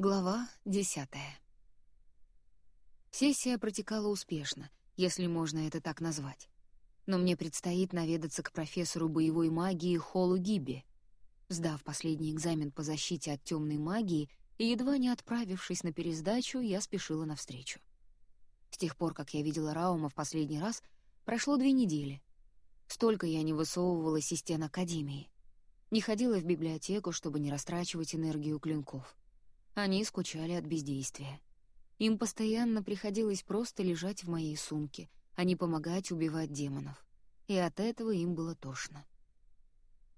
Глава десятая. Сессия протекала успешно, если можно это так назвать. Но мне предстоит наведаться к профессору боевой магии Холу Гибби. Сдав последний экзамен по защите от темной магии и едва не отправившись на пересдачу, я спешила навстречу. С тех пор, как я видела Раума в последний раз, прошло две недели. Столько я не высовывалась из стен Академии. Не ходила в библиотеку, чтобы не растрачивать энергию клинков. Они скучали от бездействия. Им постоянно приходилось просто лежать в моей сумке, а не помогать убивать демонов. И от этого им было тошно.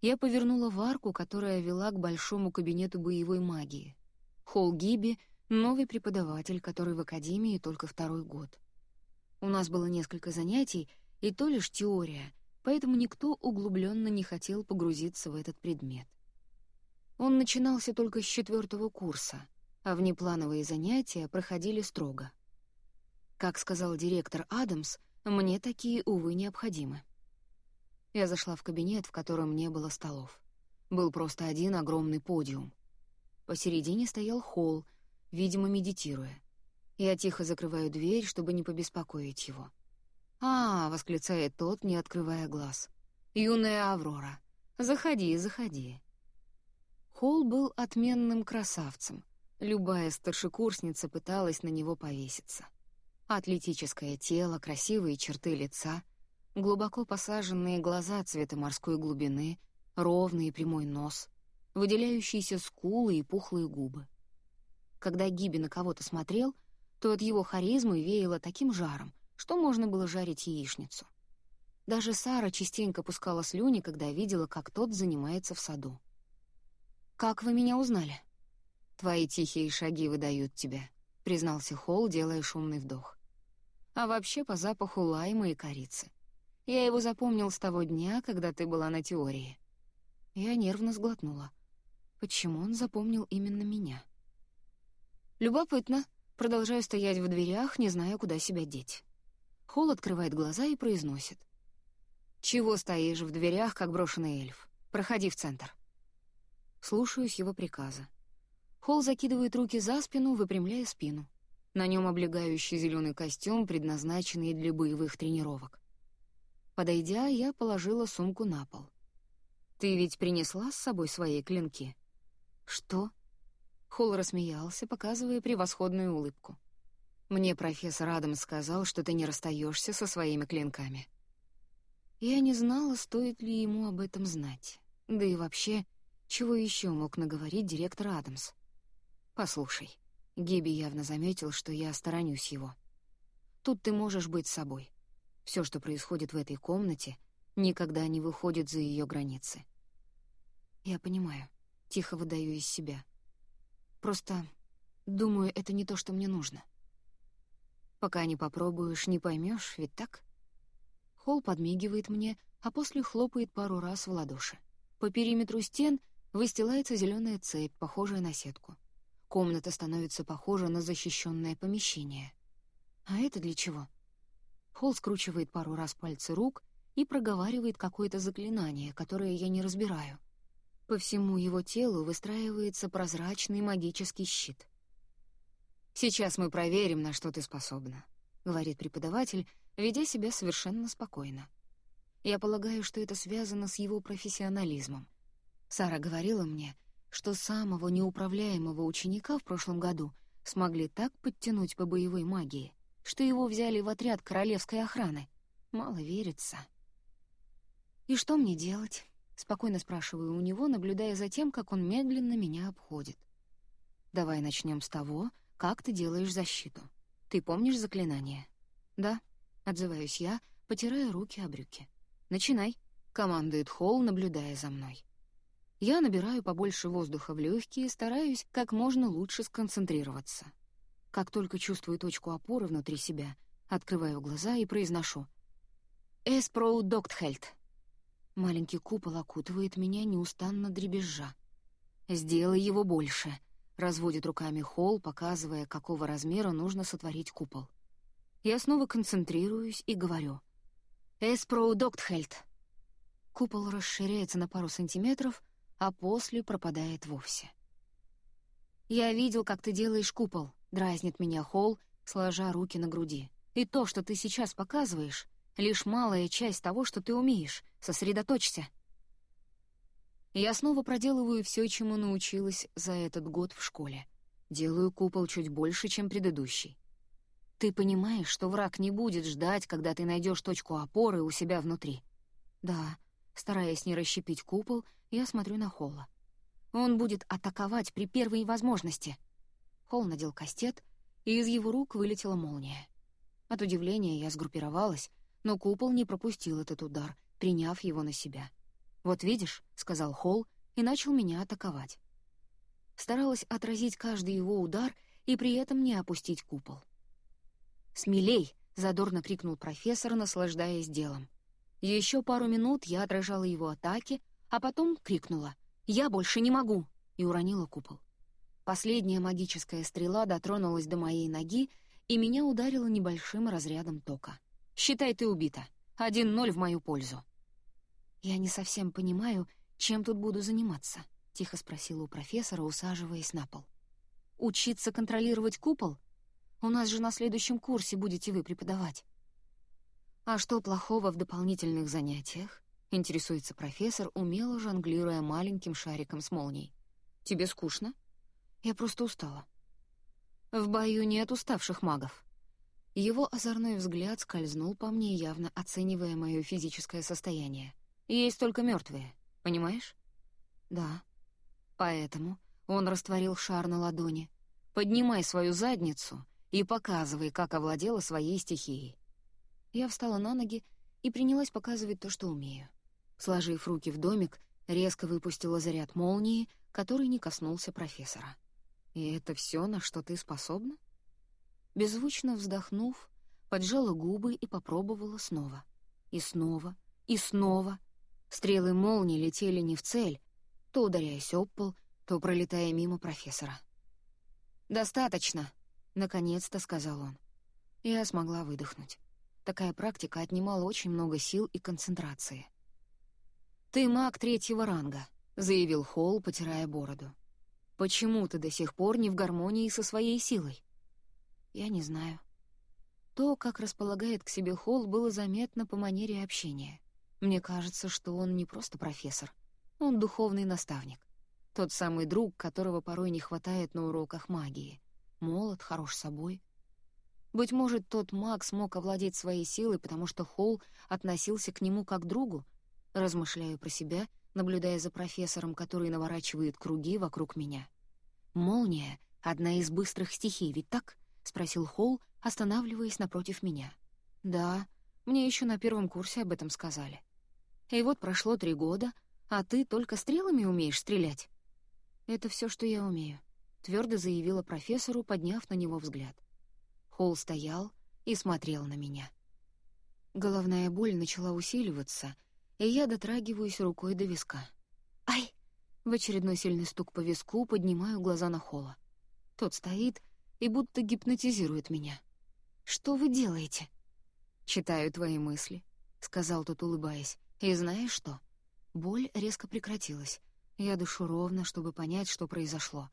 Я повернула в арку, которая вела к большому кабинету боевой магии. Холл Гиби — новый преподаватель, который в академии только второй год. У нас было несколько занятий, и то лишь теория, поэтому никто углубленно не хотел погрузиться в этот предмет. Он начинался только с четвертого курса, а внеплановые занятия проходили строго. Как сказал директор Адамс, мне такие, увы, необходимы. Я зашла в кабинет, в котором не было столов. Был просто один огромный подиум. Посередине стоял холл, видимо, медитируя. Я тихо закрываю дверь, чтобы не побеспокоить его. «А!» — восклицает тот, не открывая глаз. «Юная Аврора! Заходи, заходи!» Холл был отменным красавцем. Любая старшекурсница пыталась на него повеситься. Атлетическое тело, красивые черты лица, глубоко посаженные глаза цвета морской глубины, ровный и прямой нос, выделяющиеся скулы и пухлые губы. Когда Гиби на кого-то смотрел, то от его харизмы веяло таким жаром, что можно было жарить яичницу. Даже Сара частенько пускала слюни, когда видела, как тот занимается в саду. «Как вы меня узнали?» «Твои тихие шаги выдают тебя», — признался Холл, делая шумный вдох. «А вообще по запаху лайма и корицы. Я его запомнил с того дня, когда ты была на теории». Я нервно сглотнула. Почему он запомнил именно меня? Любопытно. Продолжаю стоять в дверях, не зная, куда себя деть. Холл открывает глаза и произносит. «Чего стоишь в дверях, как брошенный эльф? Проходи в центр». Слушаюсь его приказа. Холл закидывает руки за спину, выпрямляя спину. На нем облегающий зеленый костюм, предназначенный для боевых тренировок. Подойдя, я положила сумку на пол. «Ты ведь принесла с собой свои клинки?» «Что?» Холл рассмеялся, показывая превосходную улыбку. Мне профессор Адам сказал, что ты не расстаешься со своими клинками. Я не знала, стоит ли ему об этом знать. Да и вообще, чего еще мог наговорить директор Адамс? Послушай, Гиби явно заметил, что я сторонюсь его. Тут ты можешь быть собой. Все, что происходит в этой комнате, никогда не выходит за ее границы. Я понимаю, тихо выдаю из себя. Просто думаю, это не то, что мне нужно. Пока не попробуешь, не поймешь, ведь так? Холл подмигивает мне, а после хлопает пару раз в ладоши. По периметру стен выстилается зеленая цепь, похожая на сетку. Комната становится похожа на защищенное помещение. А это для чего? Холл скручивает пару раз пальцы рук и проговаривает какое-то заклинание, которое я не разбираю. По всему его телу выстраивается прозрачный магический щит. «Сейчас мы проверим, на что ты способна», — говорит преподаватель, ведя себя совершенно спокойно. Я полагаю, что это связано с его профессионализмом. Сара говорила мне, что самого неуправляемого ученика в прошлом году смогли так подтянуть по боевой магии, что его взяли в отряд королевской охраны. Мало верится. «И что мне делать?» — спокойно спрашиваю у него, наблюдая за тем, как он медленно меня обходит. «Давай начнем с того, как ты делаешь защиту? Ты помнишь заклинание? Да, отзываюсь я, потирая руки о брюки. Начинай, командует Холл, наблюдая за мной. Я набираю побольше воздуха в легкие, стараюсь как можно лучше сконцентрироваться. Как только чувствую точку опоры внутри себя, открываю глаза и произношу «Эспроу Доктхельд». Маленький купол окутывает меня неустанно дребезжа. «Сделай его больше», Разводит руками холл, показывая, какого размера нужно сотворить купол. Я снова концентрируюсь и говорю. «Эспроу доктхельд». Купол расширяется на пару сантиметров, а после пропадает вовсе. «Я видел, как ты делаешь купол», — дразнит меня Холл, сложа руки на груди. «И то, что ты сейчас показываешь, — лишь малая часть того, что ты умеешь. Сосредоточься». Я снова проделываю все, чему научилась за этот год в школе. Делаю купол чуть больше, чем предыдущий. Ты понимаешь, что враг не будет ждать, когда ты найдешь точку опоры у себя внутри? Да, стараясь не расщепить купол, я смотрю на Холла. Он будет атаковать при первой возможности. Холл надел кастет, и из его рук вылетела молния. От удивления я сгруппировалась, но купол не пропустил этот удар, приняв его на себя. «Вот видишь», — сказал Холл и начал меня атаковать. Старалась отразить каждый его удар и при этом не опустить купол. «Смелей!» — задорно крикнул профессор, наслаждаясь делом. Еще пару минут я отражала его атаки, а потом крикнула «Я больше не могу!» и уронила купол. Последняя магическая стрела дотронулась до моей ноги и меня ударила небольшим разрядом тока. «Считай, ты убита. Один ноль в мою пользу». «Я не совсем понимаю, чем тут буду заниматься», — тихо спросила у профессора, усаживаясь на пол. «Учиться контролировать купол? У нас же на следующем курсе будете вы преподавать». «А что плохого в дополнительных занятиях?» — интересуется профессор, умело жонглируя маленьким шариком с молнией. «Тебе скучно?» «Я просто устала». «В бою нет уставших магов». Его озорной взгляд скользнул по мне, явно оценивая мое физическое состояние. «Есть только мертвые, понимаешь?» «Да». «Поэтому...» — он растворил шар на ладони. «Поднимай свою задницу и показывай, как овладела своей стихией. Я встала на ноги и принялась показывать то, что умею. Сложив руки в домик, резко выпустила заряд молнии, который не коснулся профессора. «И это все, на что ты способна?» Беззвучно вздохнув, поджала губы и попробовала снова. И снова, и снова. Стрелы молнии летели не в цель, то ударяясь об пол, то пролетая мимо профессора. «Достаточно!» — наконец-то сказал он. Я смогла выдохнуть. Такая практика отнимала очень много сил и концентрации. «Ты маг третьего ранга», — заявил Холл, потирая бороду. «Почему ты до сих пор не в гармонии со своей силой?» «Я не знаю». То, как располагает к себе Холл, было заметно по манере общения. Мне кажется, что он не просто профессор. Он духовный наставник. Тот самый друг, которого порой не хватает на уроках магии. Молод, хорош собой, быть может, тот маг смог овладеть своей силой, потому что Холл относился к нему как к другу? Размышляю про себя, наблюдая за профессором, который наворачивает круги вокруг меня. «Молния — одна из быстрых стихий, ведь так?» — спросил Холл, останавливаясь напротив меня. «Да, мне еще на первом курсе об этом сказали. И вот прошло три года, а ты только стрелами умеешь стрелять?» «Это все, что я умею», — твердо заявила профессору, подняв на него взгляд. Холл стоял и смотрел на меня. Головная боль начала усиливаться, и я дотрагиваюсь рукой до виска. «Ай!» В очередной сильный стук по виску поднимаю глаза на Холла. Тот стоит и будто гипнотизирует меня. «Что вы делаете?» «Читаю твои мысли», — сказал тот, улыбаясь. «И знаешь что?» Боль резко прекратилась. Я дышу ровно, чтобы понять, что произошло.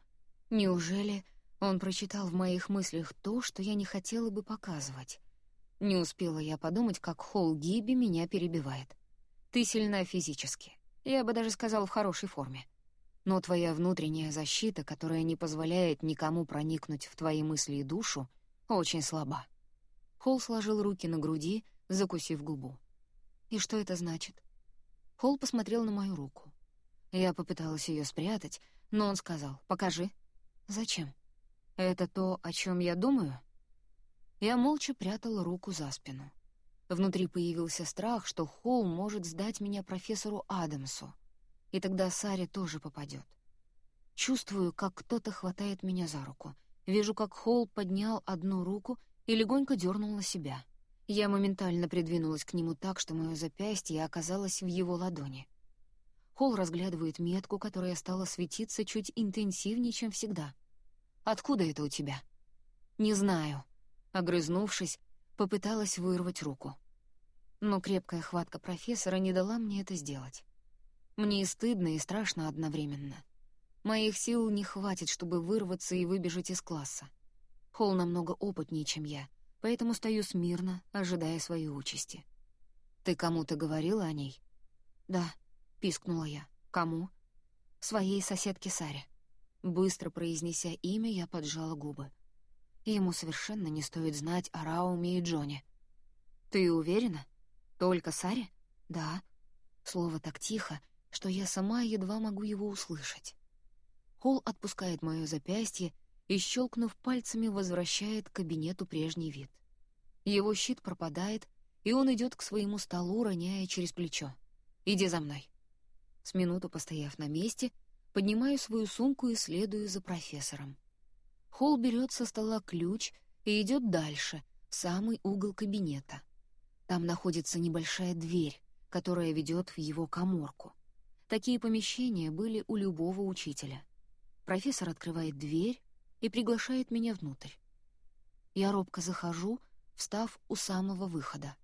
Неужели он прочитал в моих мыслях то, что я не хотела бы показывать. Не успела я подумать, как Холл Гиби меня перебивает. «Ты сильна физически. Я бы даже сказал, в хорошей форме. Но твоя внутренняя защита, которая не позволяет никому проникнуть в твои мысли и душу, очень слаба». Холл сложил руки на груди, закусив губу. «И что это значит?» Холл посмотрел на мою руку. Я попыталась ее спрятать, но он сказал «Покажи». «Зачем?» «Это то, о чем я думаю?» Я молча прятала руку за спину. Внутри появился страх, что Холл может сдать меня профессору Адамсу, и тогда Саре тоже попадет. Чувствую, как кто-то хватает меня за руку. Вижу, как Холл поднял одну руку и легонько дернул на себя. Я моментально придвинулась к нему так, что мое запястье оказалось в его ладони. Холл разглядывает метку, которая стала светиться чуть интенсивнее, чем всегда — Откуда это у тебя?» «Не знаю». Огрызнувшись, попыталась вырвать руку. Но крепкая хватка профессора не дала мне это сделать. Мне и стыдно, и страшно одновременно. Моих сил не хватит, чтобы вырваться и выбежать из класса. Холл намного опытнее, чем я, поэтому стою смирно, ожидая своей участи. «Ты кому-то говорила о ней?» «Да», — пискнула я. «Кому?» «Своей соседке Саре». Быстро произнеся имя, я поджала губы. Ему совершенно не стоит знать о Рауме и Джоне. «Ты уверена? Только Саре?» «Да». Слово так тихо, что я сама едва могу его услышать. Холл отпускает мое запястье и, щелкнув пальцами, возвращает к кабинету прежний вид. Его щит пропадает, и он идет к своему столу, роняя через плечо. «Иди за мной». С минуту постояв на месте, поднимаю свою сумку и следую за профессором. Холл берет со стола ключ и идет дальше, в самый угол кабинета. Там находится небольшая дверь, которая ведет в его коморку. Такие помещения были у любого учителя. Профессор открывает дверь и приглашает меня внутрь. Я робко захожу, встав у самого выхода.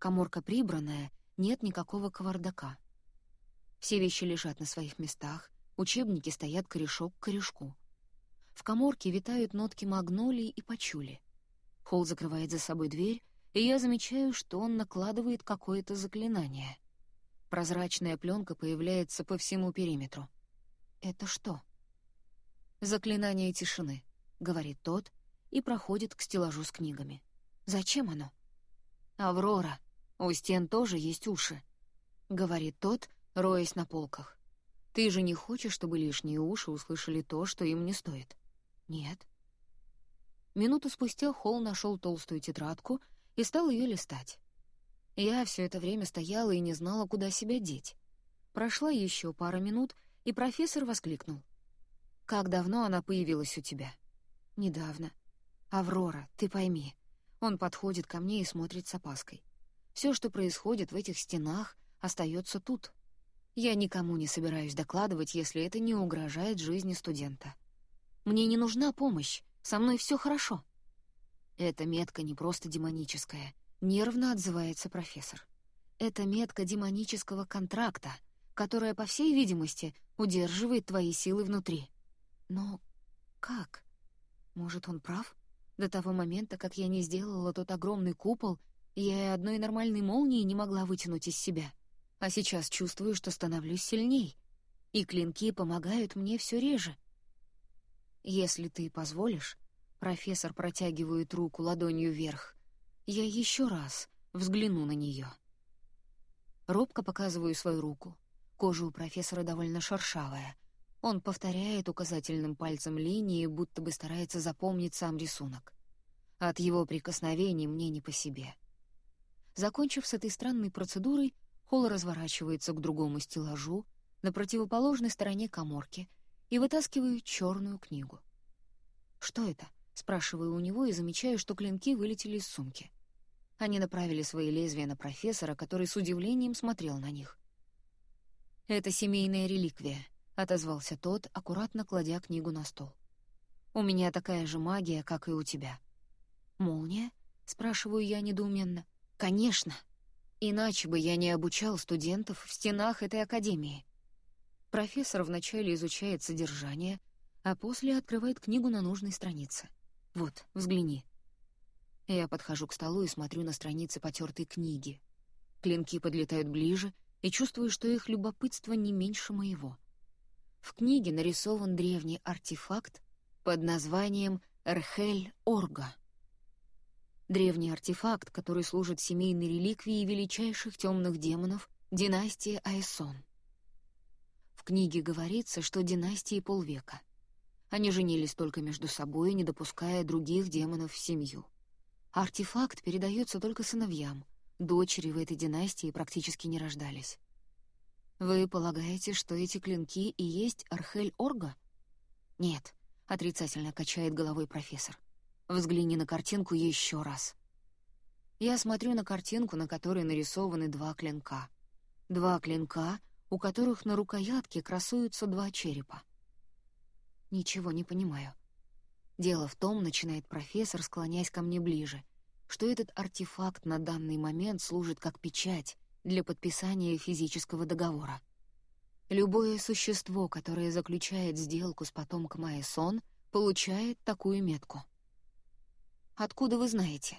Коморка прибранная, нет никакого кавардака. Все вещи лежат на своих местах, учебники стоят корешок к корешку. В коморке витают нотки магнолии и пачули. Холл закрывает за собой дверь, и я замечаю, что он накладывает какое-то заклинание. Прозрачная пленка появляется по всему периметру. Это что? «Заклинание тишины», — говорит тот и проходит к стеллажу с книгами. «Зачем оно?» «Аврора, у стен тоже есть уши», — говорит тот, роясь на полках. «Ты же не хочешь, чтобы лишние уши услышали то, что им не стоит?» «Нет». Минуту спустя Холл нашел толстую тетрадку и стал ее листать. Я все это время стояла и не знала, куда себя деть. Прошла еще пара минут, и профессор воскликнул. «Как давно она появилась у тебя?» «Недавно». «Аврора, ты пойми». Он подходит ко мне и смотрит с опаской. Все, что происходит в этих стенах, остается тут. Я никому не собираюсь докладывать, если это не угрожает жизни студента. Мне не нужна помощь, со мной все хорошо. Эта метка не просто демоническая, нервно отзывается профессор. Это метка демонического контракта, которая, по всей видимости, удерживает твои силы внутри. Но как? Может, он прав? До того момента, как я не сделала тот огромный купол, я и одной нормальной молнии не могла вытянуть из себя. А сейчас чувствую, что становлюсь сильней. И клинки помогают мне все реже. Если ты позволишь, профессор протягивает руку ладонью вверх, я еще раз взгляну на нее. Робко показываю свою руку. Кожа у профессора довольно шершавая, он повторяет указательным пальцем линии, будто бы старается запомнить сам рисунок. От его прикосновений мне не по себе. Закончив с этой странной процедурой, Холл разворачивается к другому стеллажу на противоположной стороне коморки и вытаскивает черную книгу. «Что это?» — спрашиваю у него и замечаю, что клинки вылетели из сумки. Они направили свои лезвия на профессора, который с удивлением смотрел на них. «Это семейная реликвия», — отозвался тот, аккуратно кладя книгу на стол. «У меня такая же магия, как и у тебя». «Молния?» — спрашиваю я недоуменно. «Конечно. Иначе бы я не обучал студентов в стенах этой академии». Профессор вначале изучает содержание, а после открывает книгу на нужной странице. «Вот, взгляни». Я подхожу к столу и смотрю на страницы потертой книги. Клинки подлетают ближе, и чувствую, что их любопытство не меньше моего — в книге нарисован древний артефакт под названием Эрхель-Орга. Древний артефакт, который служит семейной реликвией величайших темных демонов династии Айсон. В книге говорится, что династии полвека. Они женились только между собой, не допуская других демонов в семью. Артефакт передается только сыновьям, дочери в этой династии практически не рождались. «Вы полагаете, что эти клинки и есть Архель-Орга?» «Нет», — отрицательно качает головой профессор. «Взгляни на картинку еще раз». Я смотрю на картинку, на которой нарисованы два клинка. Два клинка, у которых на рукоятке красуются два черепа. Ничего не понимаю. Дело в том, начинает профессор, склоняясь ко мне ближе, что этот артефакт на данный момент служит как печать, для подписания физического договора. Любое существо, которое заключает сделку с потомком Аэсон, получает такую метку. Откуда вы знаете?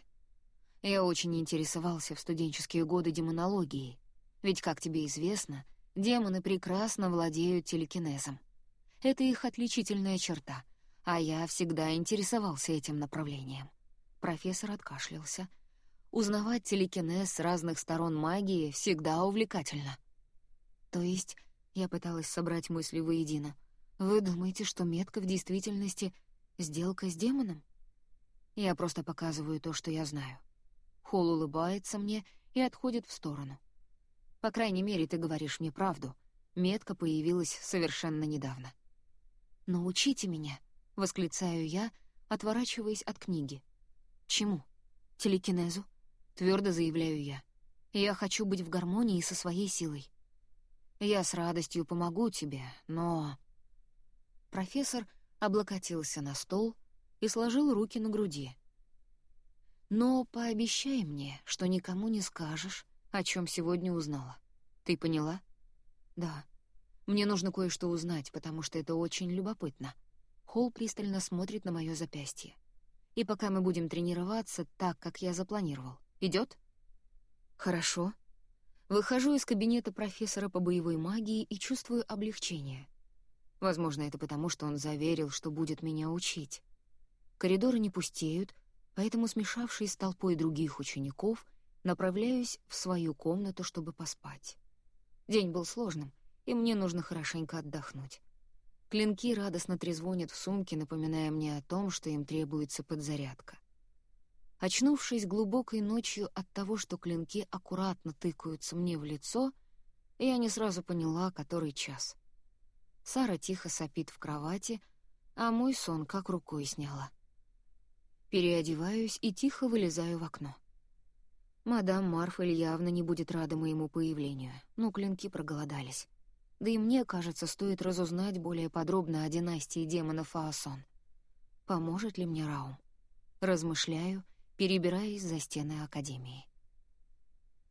Я очень интересовался в студенческие годы демонологией, ведь, как тебе известно, демоны прекрасно владеют телекинезом. Это их отличительная черта, а я всегда интересовался этим направлением. Профессор откашлялся. Узнавать телекинез с разных сторон магии всегда увлекательно. То есть я пыталась собрать мысли воедино. «Вы думаете, что метка в действительности — сделка с демоном?» Я просто показываю то, что я знаю. Холл улыбается мне и отходит в сторону. По крайней мере, ты говоришь мне правду. Метка появилась совершенно недавно. «Научите меня», — восклицаю я, отворачиваясь от книги. «Чему?» «Телекинезу», — твердо заявляю я. «Я хочу быть в гармонии со своей силой. Я с радостью помогу тебе, но...» Профессор облокотился на стол и сложил руки на груди. «Но пообещай мне, что никому не скажешь, о чем сегодня узнала. Ты поняла?» «Да. Мне нужно кое-что узнать, потому что это очень любопытно». Холл пристально смотрит на мое запястье. «И пока мы будем тренироваться так, как я запланировал. Идет? «Хорошо», Выхожу из кабинета профессора по боевой магии и чувствую облегчение. Возможно, это потому, что он заверил, что будет меня учить. Коридоры не пустеют, поэтому, смешавшись с толпой других учеников, направляюсь в свою комнату, чтобы поспать. День был сложным, и мне нужно хорошенько отдохнуть. Клинки радостно трезвонят в сумке, напоминая мне о том, что им требуется подзарядка. Очнувшись глубокой ночью от того, что клинки аккуратно тыкаются мне в лицо, я не сразу поняла, который час. Сара тихо сопит в кровати, а мой сон как рукой сняла. Переодеваюсь и тихо вылезаю в окно. Мадам Марфель явно не будет рада моему появлению, но клинки проголодались. Да и мне, кажется, стоит разузнать более подробно о династии демонов Аасон. Поможет ли мне Раум? Размышляю — перебираясь за стены Академии.